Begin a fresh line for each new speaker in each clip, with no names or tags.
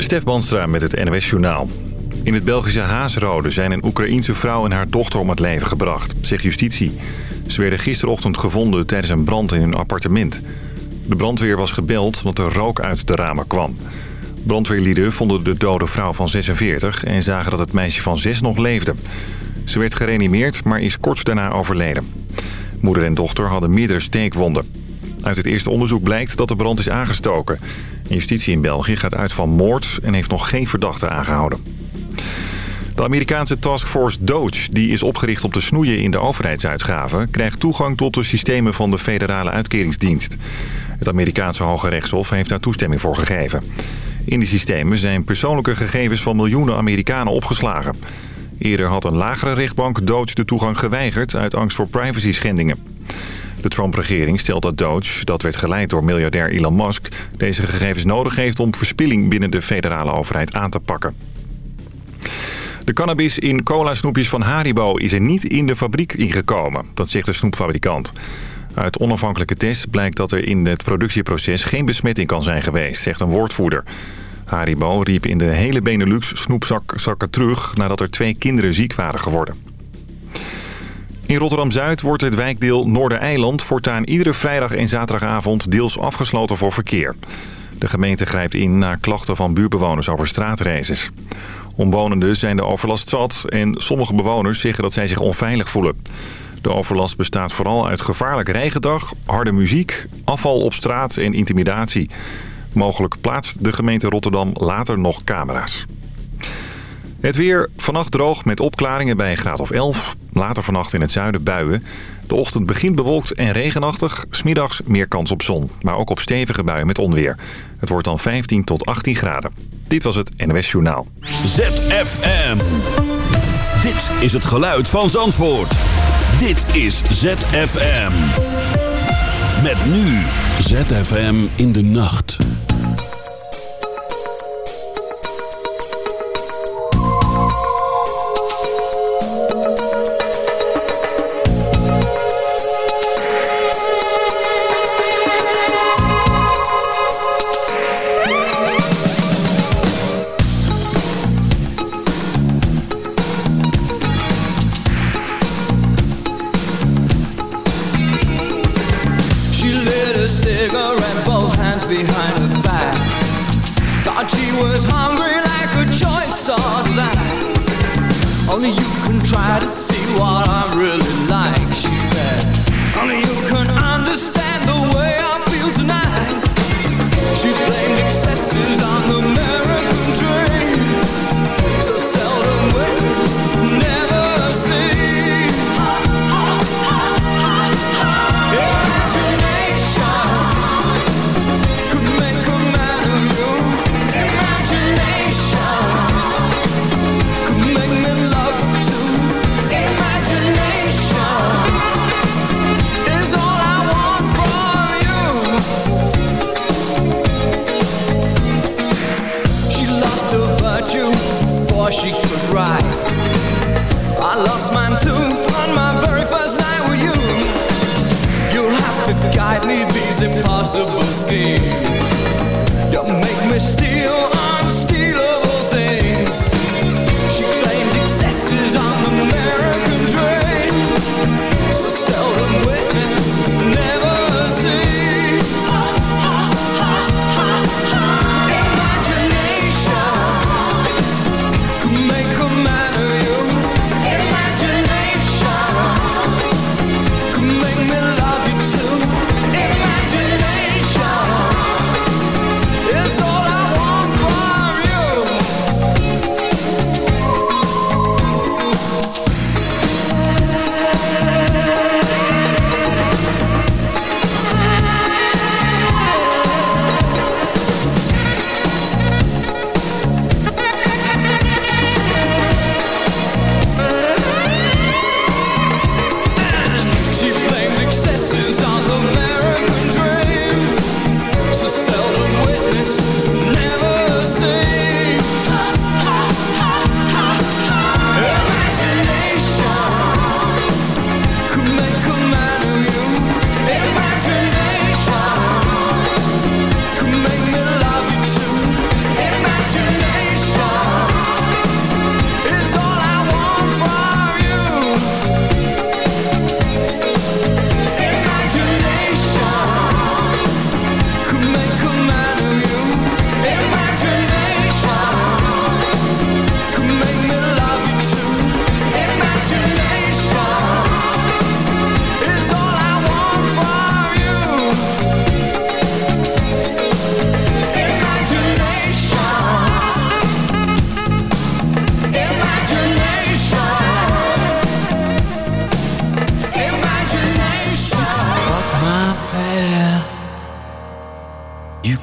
Stef Banstra met het NOS Journaal. In het Belgische Haasrode zijn een Oekraïense vrouw en haar dochter om het leven gebracht, zegt justitie. Ze werden gisterochtend gevonden tijdens een brand in hun appartement. De brandweer was gebeld omdat er rook uit de ramen kwam. Brandweerlieden vonden de dode vrouw van 46 en zagen dat het meisje van 6 nog leefde. Ze werd gereanimeerd, maar is kort daarna overleden. Moeder en dochter hadden meerdere steekwonden. Uit het eerste onderzoek blijkt dat de brand is aangestoken. Justitie in België gaat uit van moord en heeft nog geen verdachte aangehouden. De Amerikaanse taskforce Doge, die is opgericht om te snoeien in de overheidsuitgaven... krijgt toegang tot de systemen van de federale uitkeringsdienst. Het Amerikaanse Hoge Rechtshof heeft daar toestemming voor gegeven. In die systemen zijn persoonlijke gegevens van miljoenen Amerikanen opgeslagen. Eerder had een lagere rechtbank Doge de toegang geweigerd uit angst voor privacy schendingen. De Trump-regering stelt dat Doge, dat werd geleid door miljardair Elon Musk... deze gegevens nodig heeft om verspilling binnen de federale overheid aan te pakken. De cannabis in cola-snoepjes van Haribo is er niet in de fabriek ingekomen. Dat zegt de snoepfabrikant. Uit onafhankelijke tests blijkt dat er in het productieproces geen besmetting kan zijn geweest, zegt een woordvoerder. Haribo riep in de hele Benelux snoepzakken terug nadat er twee kinderen ziek waren geworden. In Rotterdam-Zuid wordt het wijkdeel Noordereiland voortaan iedere vrijdag en zaterdagavond deels afgesloten voor verkeer. De gemeente grijpt in na klachten van buurbewoners over straatraces. Omwonenden zijn de overlast zat en sommige bewoners zeggen dat zij zich onveilig voelen. De overlast bestaat vooral uit gevaarlijk regendag, harde muziek, afval op straat en intimidatie. Mogelijk plaatst de gemeente Rotterdam later nog camera's. Het weer vannacht droog met opklaringen bij een graad of 11. Later vannacht in het zuiden buien. De ochtend begint bewolkt en regenachtig. Smiddags meer kans op zon. Maar ook op stevige buien met onweer. Het wordt dan 15 tot 18 graden. Dit was het NOS Journaal.
ZFM. Dit is het geluid van Zandvoort. Dit is ZFM. Met nu ZFM in de nacht.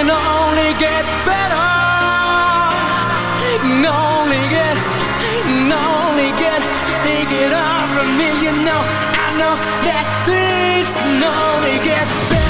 can only get better It can only get, it can only get, take it from me. You know, I know that things can only get better.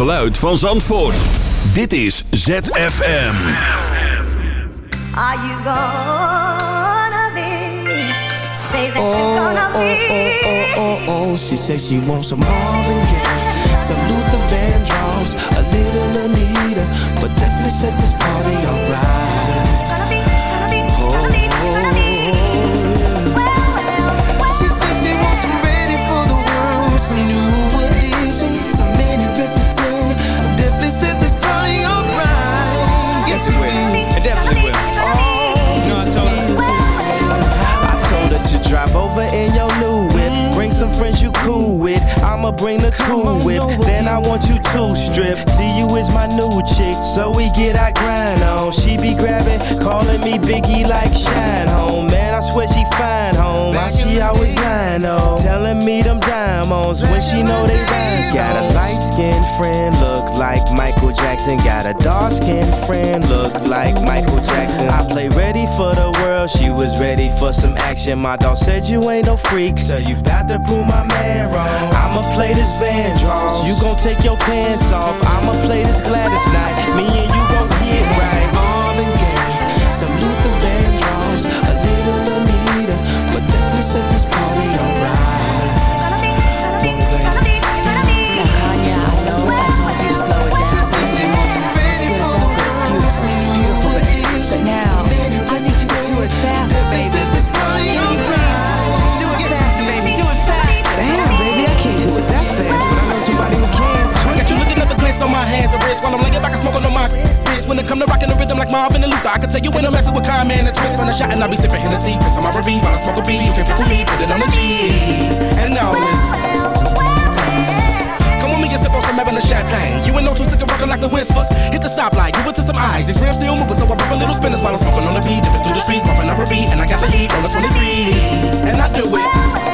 geluid van Zandvoort. Dit is ZFM.
Are you gonna be? Say that
Oh,
you're gonna
oh,
be.
oh, oh, oh, oh. She says she wants some Marvin Gaye, some Luther Vandross, a little Anita, but definitely set this party alright.
Over in your new whip. Bring some friends you cool with. I'ma bring the cool whip. Then I want you to strip. See you is my new chick, so we get our grind on. She be grabbing, calling me Biggie like Shyne Home. Man, I swear she fine home. Why she always lying on? Telling me them when she know they rhymes. Got a light skinned friend, look like Michael Jackson. Got a dark skinned friend, look like Michael Jackson. I play ready for the world, she was ready for some action. My dog said you ain't no freak, so you bout to prove my man wrong. I'ma play this Vandross, you gon' take your pants off. I'ma play this Gladys Knight, me and you gon' get right.
I'm laying back and smoking on my wrist. When it come to rocking the rhythm like Marvin and Luther, I can tell you when I'm messing with Kyle, man, and twist. When I shot and I be sipping Hennessy, piss on my R&B while I smoke a B. You can pick with me, put it on the G. And now with me and sip on some Evelyn champagne. You ain't no two stick rockin' like the whispers. Hit the stoplight, move it to some eyes. These rims still moving, so I pop a little spinners while I'm smoking on the beat. Dipping through the streets, bumping up a beat, and I got the heat on the 23. And I do it.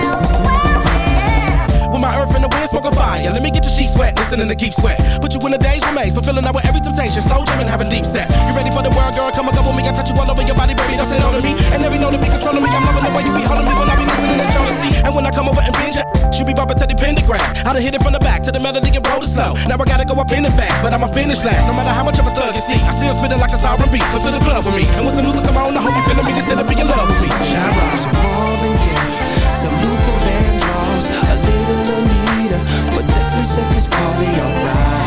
And smoking fire. Let me get your sheet wet, listening to Keith Sweat. Put you in a daze remains, fulfilling out with every temptation. Slow jamming, having deep sex. You ready for the world, girl? Come and go with me. I touch you all over your body, baby. Don't say no to me. And every know to be controlling me. I'm loving the way you be holding me when I be listening to Jodeci. And when I come over and binge she be bumping to the pentagram. I done hit it from the back to the melody and roll it slow. Now I gotta go up in it fast, but I'ma finish last. No matter how much of a thug you see, I still spit it like a sovereign beat. Come to the club with me. And when some Luther come on, I hope you feeling me. Instead of being in love with me. Shine
set this party alright.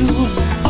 you.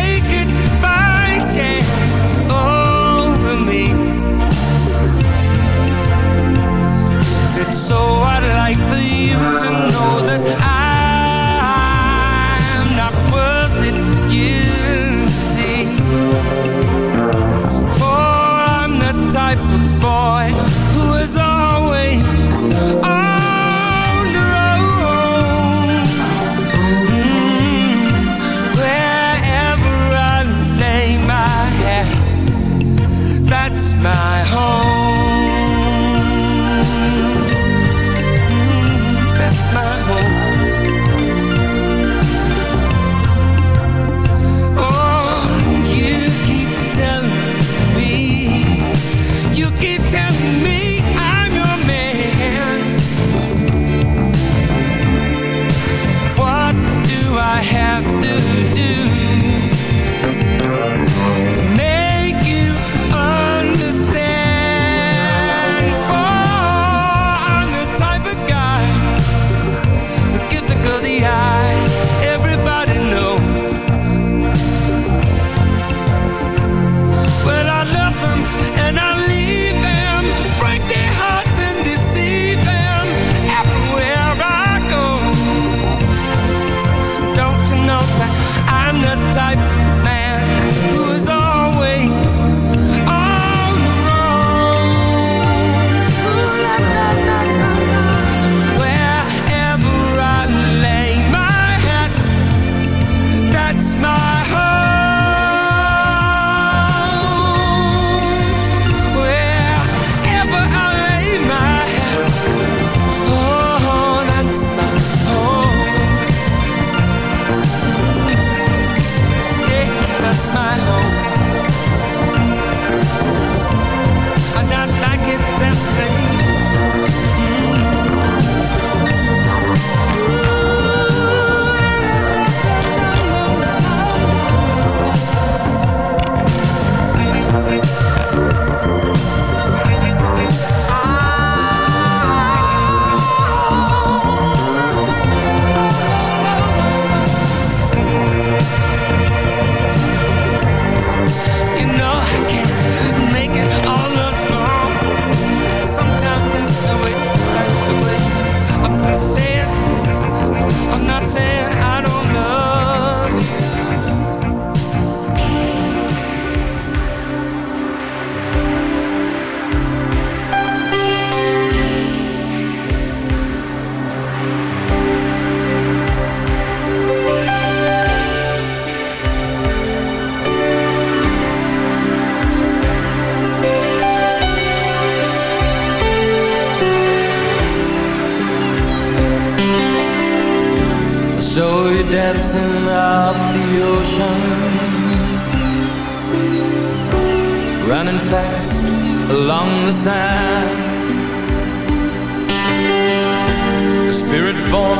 born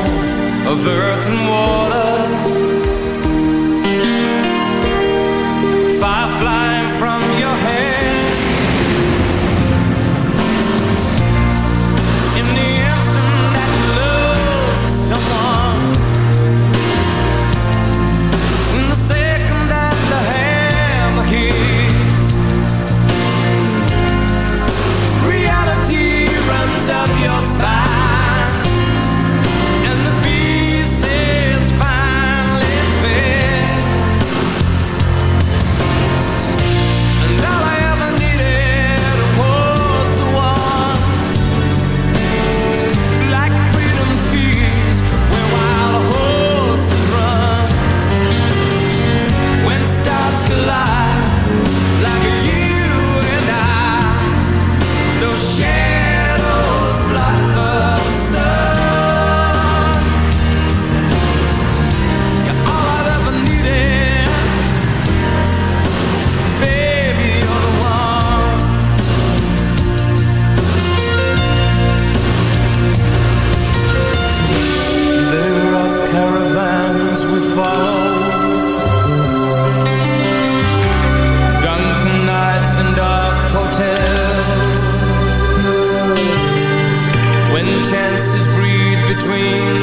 of earth and water. Firefly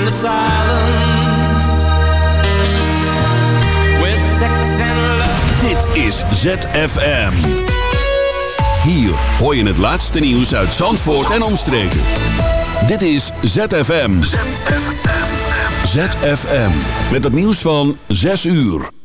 the silence with sex and love.
Dit is ZFM. Hier hoor je het laatste nieuws uit Zandvoort en omstreken. Dit is ZFM. ZFM. ZFM. Met het nieuws van 6 uur.